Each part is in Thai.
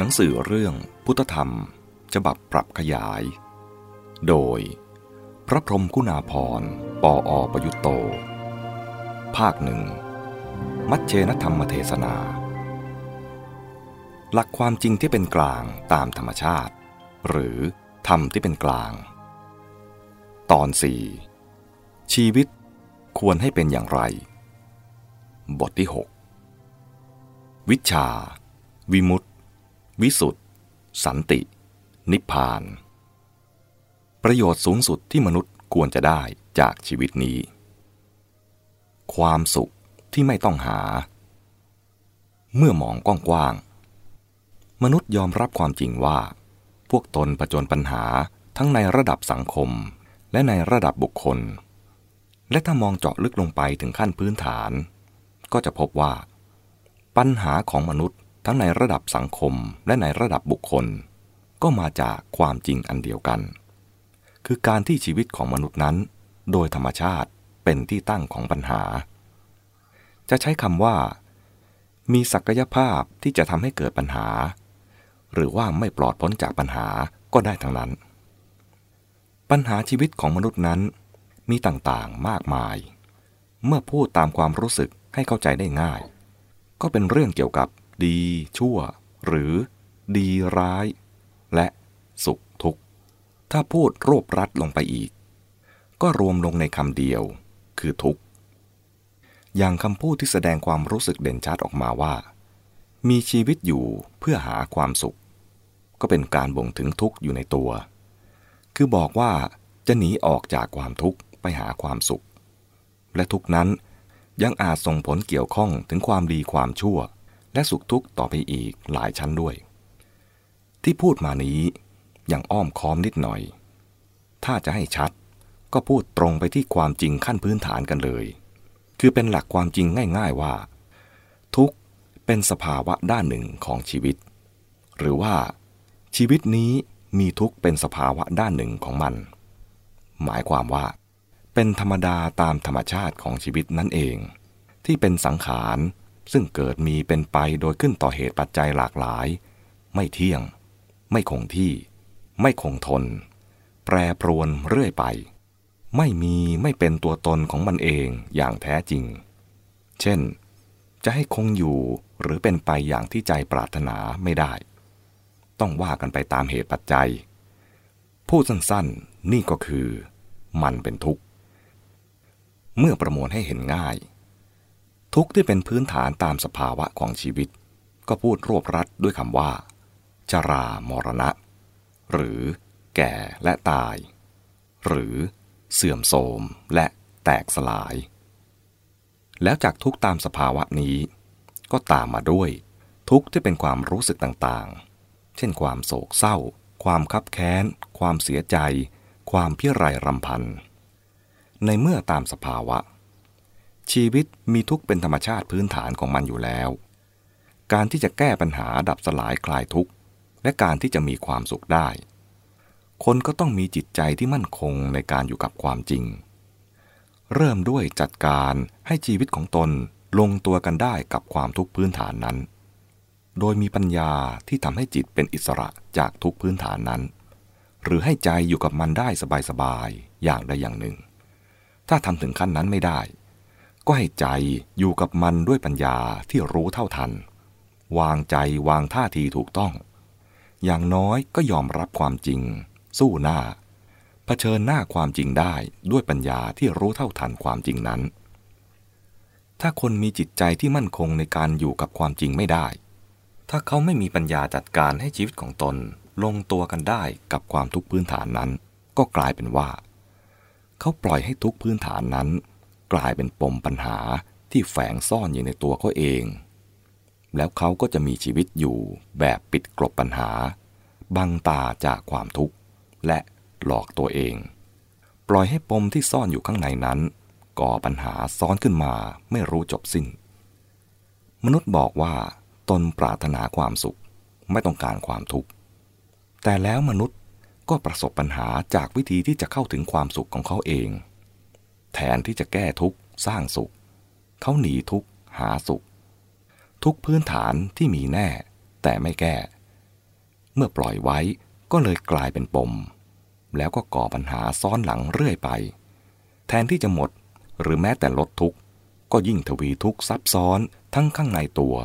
หนังสือเรื่องพุทธธรรมฉบับปรับขยาย โดย พระพรมกุณาพรปออประยุตโต ภาคหนึ่ง มัชเชนธรรมเทศนา หลักความจริงที่เป็นกลางตามธรรมชาติ หรือธรรมที่เป็นกลาง ตอนสี่ชีวิตควรให้เป็นอย่างไร บทที่ 6 วิชา วิมุตติ วิสุทธิสันติ นิพพาน ประโยชน์สูงสุดที่มนุษย์ควรจะได้จากชีวิตนี้ ความสุขที่ไม่ต้องหา เมื่อมองกว้างๆมนุษย์ยอมรับความจริงว่า พวกตนประจนปัญหาทั้งในระดับสังคม และในระดับบุคคล และถ้ามองเจาะลึกลงไปถึงขั้นพื้นฐาน ก็จะพบว่า ปัญหาของมนุษย์ ทั้งในระดับสังคมและในระดับบุคคล ก็มาจากความจริงอันเดียวกัน คือการที่ชีวิตของมนุษย์นั้น โดยธรรมชาติเป็นที่ตั้งของปัญหา จะใช้คำว่า มีศักยภาพที่จะทำให้เกิดปัญหา หรือว่าไม่ปลอดพ้นจากปัญหาก็ได้ทั้งนั้น ปัญหาชีวิตของมนุษย์นั้น มีต่างๆมากมาย เมื่อพูดตามความรู้สึกให้เข้าใจได้ง่าย ก็เป็นเรื่องเกี่ยวกับ ดีชั่ว หรือดีร้าย และสุขทุกข์ ถ้าพูดรวบรัดลงไปอีก ก็รวมลงในคำเดียว คือทุกข์ อย่างคำพูดที่แสดงความรู้สึกเด่นชัดออกมาว่า มีชีวิตอยู่เพื่อหาความสุข ก็เป็นการบ่งถึงทุกข์อยู่ในตัว คือบอกว่าจะหนีออกจากความทุกข์ไปหาความสุข และทุกนั้นยังอาจส่งผลเกี่ยวข้องถึงความดีความชั่ว และสุขทุกข์ต่อไปอีกหลายชั้นด้วย ที่พูดมานี้ยังอ้อมค้อมนิดหน่อย ถ้าจะให้ชัดก็พูดตรงไปที่ความจริงขั้นพื้นฐานกันเลย คือเป็นหลักความจริงง่าย ๆว่า ทุกเป็นสภาวะด้านหนึ่งของชีวิต หรือว่า ชีวิตนี้มีทุกเป็นสภาวะด้านหนึ่งของมัน หมายความว่า เป็นธรรมดาตามธรรมชาติของชีวิตนั่นเอง ที่เป็นสังขาร ซึ่งเกิดมีเป็นไปโดยขึ้นต่อเหตุปัจจัยหลากหลาย ไม่เที่ยง ไม่คงที่ ไม่คงทน แปรปรวนเรื่อยไป ไม่มีไม่เป็นตัวตนของมันเองอย่างแท้จริง เช่น จะให้คงอยู่หรือเป็นไปอย่างที่ใจปรารถนาไม่ได้ ต้องว่ากันไปตามเหตุปัจจัย พูดสั้นๆนี่ก็คือ มันเป็นทุกข์ เมื่อประมวลให้เห็นง่าย ทุกข์ที่เป็นพื้นฐานตามสภาวะของชีวิต ก็พูดรวบรัดด้วยคำว่าจรามรณะ หรือแก่และตาย หรือเสื่อมโทรมและแตกสลาย แล้วจากทุกตามสภาวะนี้ ก็ตามมาด้วยทุกที่เป็นความรู้สึกต่างๆ เช่นความโศกเศร้า ความคับแค้น ความเสียใจ ความพิไรรำพัน ในเมื่อตามสภาวะ ชีวิตมีทุกข์เป็นธรรมชาติพื้นฐานของมันอยู่แล้ว การที่จะแก้ปัญหาดับสลายคลายทุกข์ และการที่จะมีความสุขได้ คนก็ต้องมีจิตใจที่มั่นคงในการอยู่กับความจริง เริ่มด้วยจัดการให้ชีวิตของตนลงตัวกันได้กับความทุกข์พื้นฐานนั้น โดยมีปัญญาที่ทำให้จิตเป็นอิสระจากทุกพื้นฐานนั้น หรือให้ใจอยู่กับมันได้สบายๆ อย่างใดอย่างหนึ่ง ถ้าทำถึงขั้นนั้นไม่ได้ ก็ให้ใจอยู่กับมันด้วยปัญญาที่รู้เท่าทัน วางใจวางท่าทีถูกต้อง อย่างน้อยก็ยอมรับความจริง สู้หน้าเผชิญหน้าความจริงได้ด้วยปัญญาที่รู้เท่าทันความจริงนั้น ถ้าคนมีจิตใจที่มั่นคงในการอยู่กับความจริงไม่ได้ ถ้าเขาไม่มีปัญญาจัดการให้ชีวิตของตนลงตัวกันได้กับความทุกข์พื้นฐานนั้น ก็กลายเป็นว่า เขาปล่อยให้ทุกพื้นฐานนั้น กลายเป็นปมปัญหาที่แฝงซ่อนอยู่ในตัวเขาเอง แล้วเขาก็จะมีชีวิตอยู่แบบปิดกลบปัญหา บังตาจากความทุกข์ และหลอกตัวเอง ปล่อยให้ปมที่ซ่อนอยู่ข้างในนั้นก่อปัญหาซ้อนขึ้นมาไม่รู้จบสิ้น มนุษย์บอกว่า ตนปรารถนาความสุขไม่ต้องการความทุกข์ แต่แล้วมนุษย์ก็ประสบปัญหาจากวิธีที่จะเข้าถึงความสุขของเขาเอง แทนที่จะแก้ทุกข์สร้างสุข เขาหนีทุกข์หาสุข ทุกพื้นฐานที่มีแน่ แต่ไม่แก้ เมื่อปล่อยไว้ก็เลยกลายเป็นปม แล้วก็ก่อปัญหาซ้อนหลังเรื่อยไป แทนที่จะหมดหรือแม้แต่ลดทุกข์ก็ยิ่งทวีทุกข์ซับซ้อนทั้งข้างในตัว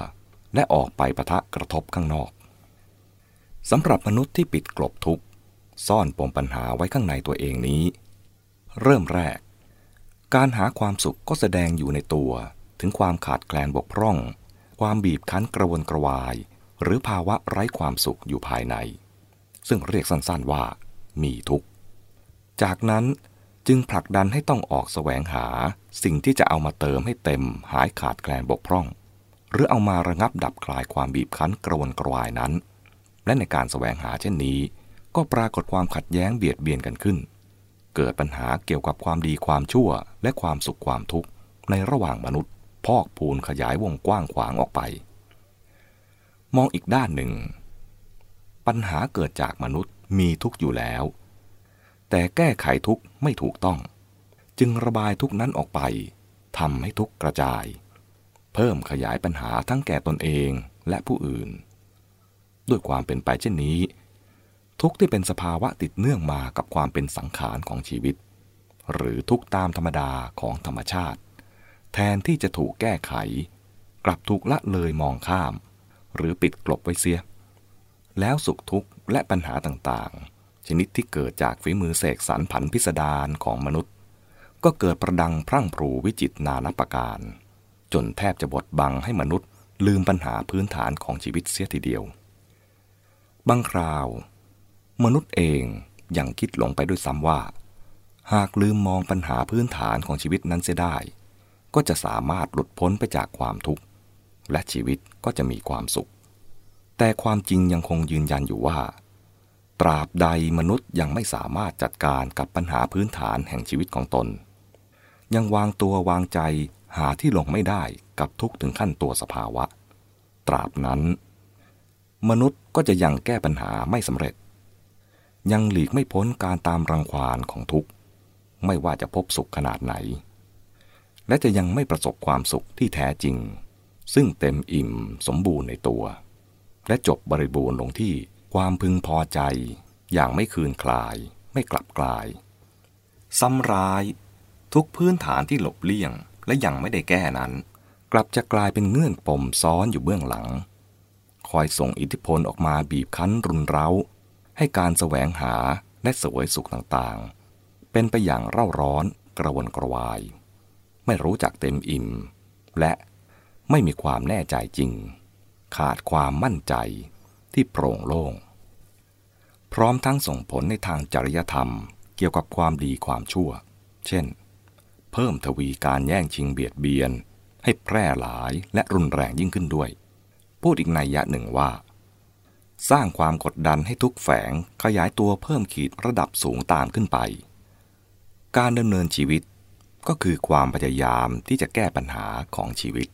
และออกไปปะทะกระทบข้างนอกสำหรับมนุษย์ที่ปิดกลบทุกข์ซ่อนปมปัญหาไว้ข้างในตัวเองนี้ เริ่มแรก การหาความสุขก็แสดงอยู่ในตัว ถึงความขาดแคลนบกพร่อง ความบีบคั้นกระวนกระวาย หรือภาวะไร้ความสุขอยู่ภายใน ซึ่งเรียกสั้นๆว่า มีทุกข์ จากนั้นจึงผลักดันให้ต้องออกแสวงหาสิ่งที่จะเอามาเติมให้เต็มหายขาดแคลนบกพร่อง หรือเอามาระงับดับคลายความบีบคั้นกระวนกระวายนั้น และในการแสวงหาเช่นนี้ ก็ปรากฏความขัดแย้งเบียดเบียนกันขึ้น เกิดปัญหาเกี่ยวกับความดีความชั่ว และความสุขความทุกข์ในระหว่างมนุษย์ พอกพูนขยายวงกว้างขวางออกไป มองอีกด้านหนึ่ง ปัญหาเกิดจากมนุษย์มีทุกข์อยู่แล้ว แต่แก้ไขทุกข์ไม่ถูกต้อง จึงระบายทุกข์นั้นออกไปทำให้ทุกข์กระจาย เพิ่มขยายปัญหาทั้งแก่ตนเองและผู้อื่น ด้วยความเป็นไปเช่นนี้ ทุกที่เป็นสภาวะติดเนื่องมากับความเป็นสังขารของชีวิต หรือทุกตามธรรมดาของธรรมชาติ แทนที่จะถูกแก้ไข กลับถูกละเลยมองข้าม หรือปิดกลบไว้เสีย แล้วสุขทุกข์และปัญหาต่างๆ ชนิดที่เกิดจากฝีมือเสกสรรผันพิสดารของมนุษย์ ก็เกิดประดังพรั่งพรูวิจิตนานับประการ จนแทบจะบดบังให้มนุษย์ลืมปัญหาพื้นฐานของชีวิตเสียทีเดียวบางคราว มนุษย์เองยังคิดหลงไปด้วยซ้ำว่า หากลืมมองปัญหาพื้นฐานของชีวิตนั้นเสียได้ ก็จะสามารถหลุดพ้นไปจากความทุกข์ และชีวิตก็จะมีความสุข แต่ความจริงยังคงยืนยันอยู่ว่า ตราบใดมนุษย์ยังไม่สามารถจัดการกับปัญหาพื้นฐานแห่งชีวิตของตน ยังวางตัววางใจหาที่ลงไม่ได้กับทุกถึงขั้นตัวสภาวะ ตราบนั้น มนุษย์ก็จะยังแก้ปัญหาไม่สำเร็จ ยังหลีกไม่พ้นการตามรังควานของทุกข์ ไม่ว่าจะพบสุขขนาดไหน และจะยังไม่ประสบความสุขที่แท้จริง ซึ่งเต็มอิ่มสมบูรณ์ในตัว และจบบริบูรณ์ลงที่ความพึงพอใจ อย่างไม่คืนคลาย ไม่กลับกลาย ซ้ำร้าย ทุกพื้นฐานที่หลบเลี่ยง และยังไม่ได้แก้นั้น กลับจะกลายเป็นเงื่อนปมซ้อนอยู่เบื้องหลัง คอยส่งอิทธิพลออกมาบีบคั้นรุนเร้า ให้การแสวงหาและสวยสุขต่างๆ เป็นไปอย่างเร่าร้อนกระวนกระวาย ไม่รู้จักเต็มอิ่ม และไม่มีความแน่ใจจริง ขาดความมั่นใจที่โปร่งโล่ง พร้อมทั้งส่งผลในทางจริยธรรมเกี่ยวกับความดีความชั่ว เช่น เพิ่มทวีการแย่งชิงเบียดเบียน ให้แพร่หลายและรุนแรงยิ่งขึ้นด้วย พูดอีกในยะหนึ่งว่า สร้างความกดดันให้ทุกแฝงขยายตัวเพิ่มขีดระดับสูงตามขึ้นไป การดำเนินชีวิตก็คือความพยายามที่จะแก้ปัญหาของชีวิต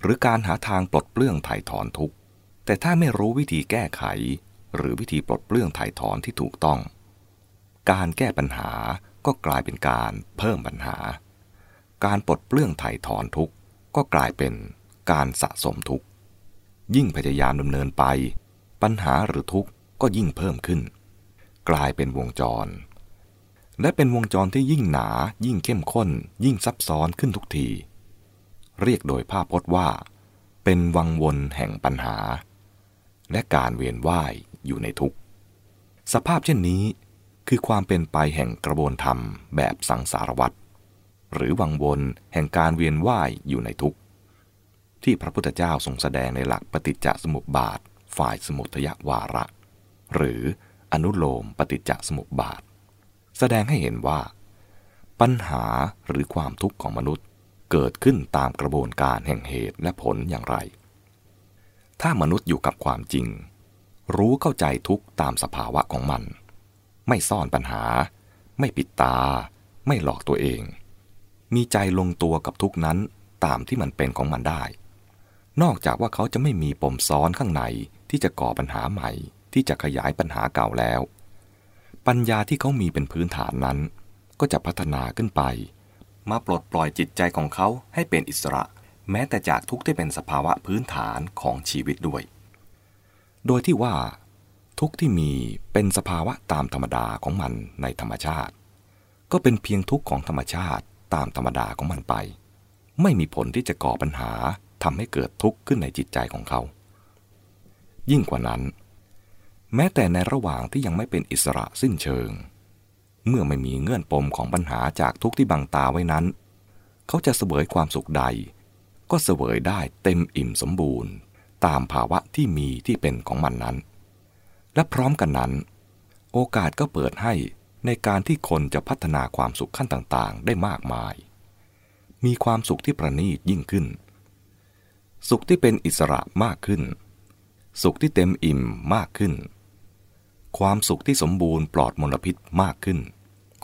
หรือการหาทางปลดเปลื้องไถ่ถอนทุกข์ แต่ถ้าไม่รู้วิธีแก้ไข หรือวิธีปลดเปลื้องไถ่ถอนที่ถูกต้อง การแก้ปัญหาก็กลายเป็นการเพิ่มปัญหา การปลดเปลื้องไถ่ถอนทุกข์ก็กลายเป็นการสะสมทุกข์ยิ่งพยายามดำเนินไป ปัญหาหรือทุกข์ก็ยิ่งเพิ่มขึ้น กลายเป็นวงจร และเป็นวงจรที่ยิ่งหนายิ่งเข้มข้น ยิ่งซับซ้อนขึ้นทุกที เรียกโดยภาพพจน์ว่า เป็นวังวนแห่งปัญหา และการเวียนว่ายอยู่ในทุกข์สภาพเช่นนี้คือความเป็นไปแห่งกระบวนธรรมแบบสังสารวัตรหรือวังวนแห่งการเวียนว่ายอยู่ในทุกข์ ที่พระพุทธเจ้าทรงแสดงในหลักปฏิจจสมุปบาท ฝ่ายสมุทยวาระ หรืออนุโลมปฏิจจสมุปบาท แสดงให้เห็นว่า ปัญหาหรือความทุกข์ของมนุษย์เกิดขึ้นตามกระบวนการแห่งเหตุและผลอย่างไร ถ้ามนุษย์อยู่กับความจริง รู้เข้าใจทุกตามสภาวะของมัน ไม่ซ่อนปัญหา ไม่ปิดตา ไม่หลอกตัวเอง มีใจลงตัวกับทุกนั้นตามที่มันเป็นของมันได้ นอกจากว่าเขาจะไม่มีปมซ้อนข้างในที่จะก่อปัญหาใหม่ ที่จะขยายปัญหาเก่าแล้ว ปัญญาที่เขามีเป็นพื้นฐานนั้น ก็จะพัฒนาขึ้นไป มาปลดปล่อยจิตใจของเขาให้เป็นอิสระ แม้แต่จากทุกที่เป็นสภาวะพื้นฐานของชีวิตด้วย โดยที่ว่า ทุกข์ที่มีเป็นสภาวะตามธรรมดาของมันในธรรมชาติ ก็เป็นเพียงทุกข์ของธรรมชาติตามธรรมดาของมันไป ไม่มีผลที่จะก่อปัญหา ทำให้เกิดทุกข์ขึ้นในจิตใจของเขา ยิ่งกว่านั้น แม้แต่ในระหว่างที่ยังไม่เป็นอิสระสิ้นเชิง เมื่อไม่มีเงื่อนปมของปัญหาจากทุกข์ที่บังตาไว้นั้น เขาจะเสวยความสุขใด ก็เสวยได้เต็มอิ่มสมบูรณ์ ตามภาวะที่มีที่เป็นของมันนั้น และพร้อมกันนั้น โอกาสก็เปิดให้ในการที่คนจะพัฒนาความสุขขั้นต่างๆ ได้มากมาย มีความสุขที่ประณีตยิ่งขึ้น สุขที่เป็นอิสระมากขึ้น สุขที่เต็มอิ่มมากขึ้น ความสุขที่สมบูรณ์ปลอดมลพิษมากขึ้น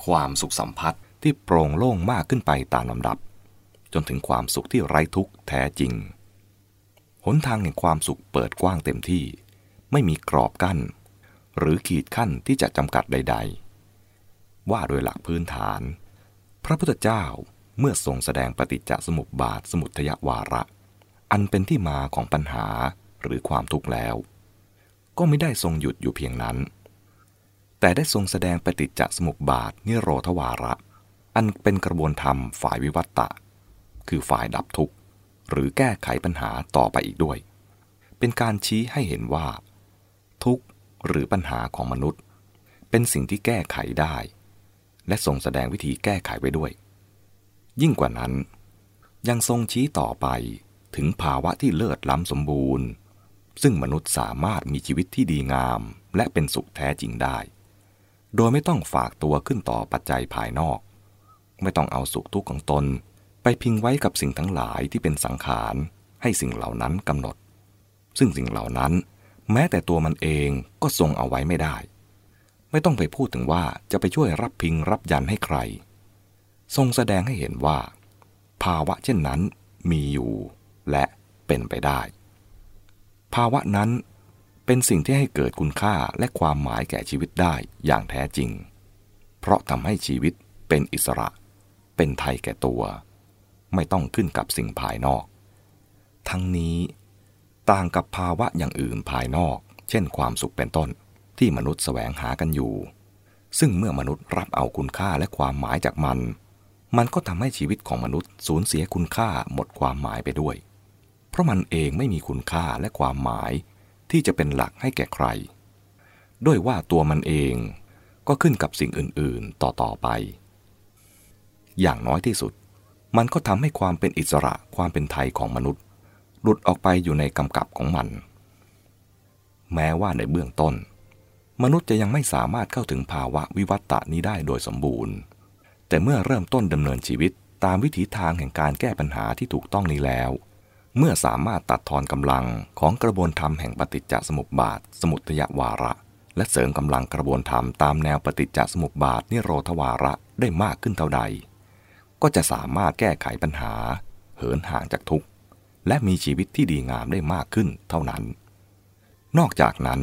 ความสุขสัมผัสที่โปร่งโล่งมากขึ้นไปตามลำดับ จนถึงความสุขที่ไร้ทุกข์แท้จริง หนทางแห่งความสุขเปิดกว้างเต็มที่ ไม่มีกรอบกั้น หรือขีดขั้นที่จะจำกัดใด ๆ ว่าโดยหลักพื้นฐาน พระพุทธเจ้าเมื่อทรงแสดงปฏิจจสมุปบาทสมุทยวาระ อันเป็นที่มาของปัญหาหรือความทุกข์แล้ว ก็ไม่ได้ทรงหยุดอยู่เพียงนั้น แต่ได้ทรงแสดงปฏิจจสมุปบาทนิโรธวาระ อันเป็นกระบวนธรรมฝ่ายวิวัตตะ คือฝ่ายดับทุกข์ หรือแก้ไขปัญหาต่อไปอีกด้วย เป็นการชี้ให้เห็นว่า ทุกข์หรือปัญหาของมนุษย์ เป็นสิ่งที่แก้ไขได้ และทรงแสดงวิธีแก้ไขไว้ด้วย ยิ่งกว่านั้น ยังทรงชี้ต่อไป ถึงภาวะที่เลิศล้ำสมบูรณ์ ซึ่งมนุษย์สามารถมีชีวิตที่ดีงามและเป็นสุขแท้จริงได้ โดยไม่ต้องฝากตัวขึ้นต่อปัจจัยภายนอก ไม่ต้องเอาสุขทุกข์ของตน ไปพิงไว้กับสิ่งทั้งหลายที่เป็นสังขาร ให้สิ่งเหล่านั้นกำหนด ซึ่งสิ่งเหล่านั้น แม้แต่ตัวมันเองก็ทรงเอาไว้ไม่ได้ ไม่ต้องไปพูดถึงว่าจะไปช่วยรับพิงรับยันให้ใคร ทรงแสดงให้เห็นว่า ภาวะเช่นนั้นมีอยู่ และเป็นไปได้ ภาวะนั้นเป็นสิ่งที่ให้เกิดคุณค่าและความหมายแก่ชีวิตได้อย่างแท้จริง เพราะทำให้ชีวิตเป็นอิสระ เป็นไทยแก่ตัว ไม่ต้องขึ้นกับสิ่งภายนอก ทั้งนี้ต่างกับภาวะอย่างอื่นภายนอก เช่นความสุขเป็นต้นที่มนุษย์แสวงหากันอยู่ ซึ่งเมื่อมนุษย์รับเอาคุณค่าและความหมายจากมัน มันก็ทำให้ชีวิตของมนุษย์สูญเสียคุณค่าหมดความหมายไปด้วย ราะมันเองไม่มีคุณค่าและความหมายที่จะเป็นหลักให้แก่ใคร ด้วยว่าตัวมันเองก็ขึ้นกับสิ่งอื่นๆต่อๆไป อย่างน้อยที่สุด มันก็ทำให้ความเป็นอิสระความเป็นไทยของมนุษย์ หลุดออกไปอยู่ในกำกับของมัน แม้ว่าในเบื้องต้น มนุษย์จะยังไม่สามารถเข้าถึงภาวะวิวัตตนี้ได้โดยสมบูรณ์ แต่เมื่อเริ่มต้นดำเนินชีวิตตามวิถีทางแห่งการแก้ปัญหาที่ถูกต้องนี้แล้ว เมื่อสามารถตัดทอนกำลังของกระบวนธรรมแห่งปฏิจจสมุปบาท สมุทยวาระ และเสริมกำลังกระบวนธรรมตามแนวปฏิจจสมุปบาทนิโรธวาระได้มากขึ้นเท่าใด ก็จะสามารถแก้ไขปัญหา เหินห่างจากทุกข์และมีชีวิตที่ดีงามได้มากขึ้นเท่านั้น นอกจากนั้น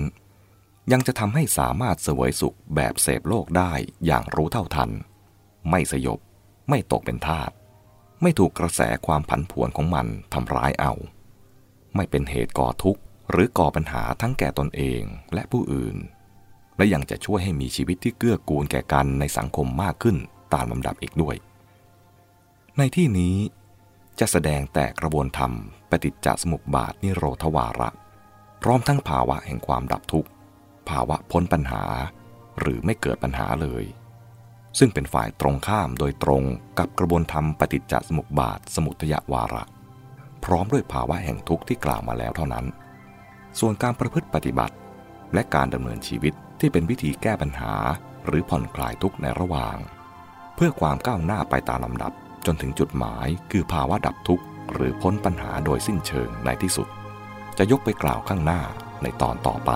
ยังจะทำให้สามารถเสวยสุขแบบเสพโลกได้อย่างรู้เท่าทัน ไม่สยบ ไม่ตกเป็นทาส ไม่ถูกกระแสความผันผวนของมันทำร้ายเอา ไม่เป็นเหตุก่อทุกข์หรือก่อปัญหาทั้งแก่ตนเองและผู้อื่น และยังจะช่วยให้มีชีวิตที่เกื้อกูลแก่กันในสังคมมากขึ้นตามลำดับอีกด้วย ในที่นี้จะแสดงแต่กระบวนธรรมปฏิจจสมุปบาทนิโรธวาระ พร้อมทั้งภาวะแห่งความดับทุกข์ ภาวะพ้นปัญหา หรือไม่เกิดปัญหาเลย ซึ่งเป็นฝ่ายตรงข้ามโดยตรงกับกระบวนธรรมปฏิจจสมุปบาทสมุทยวาระ พร้อมด้วยภาวะแห่งทุกข์ที่กล่าวมาแล้วเท่านั้น ส่วนการประพฤติปฏิบัติ และการดำเนินชีวิตที่เป็นวิธีแก้ปัญหา หรือผ่อนคลายทุกข์ในระหว่าง เพื่อความก้าวหน้าไปตามลำดับจนถึงจุดหมายคือภาวะดับทุกข์ หรือพ้นปัญหาโดยสิ้นเชิงในที่สุด จะยกไปกล่าวข้างหน้าในตอนต่อไป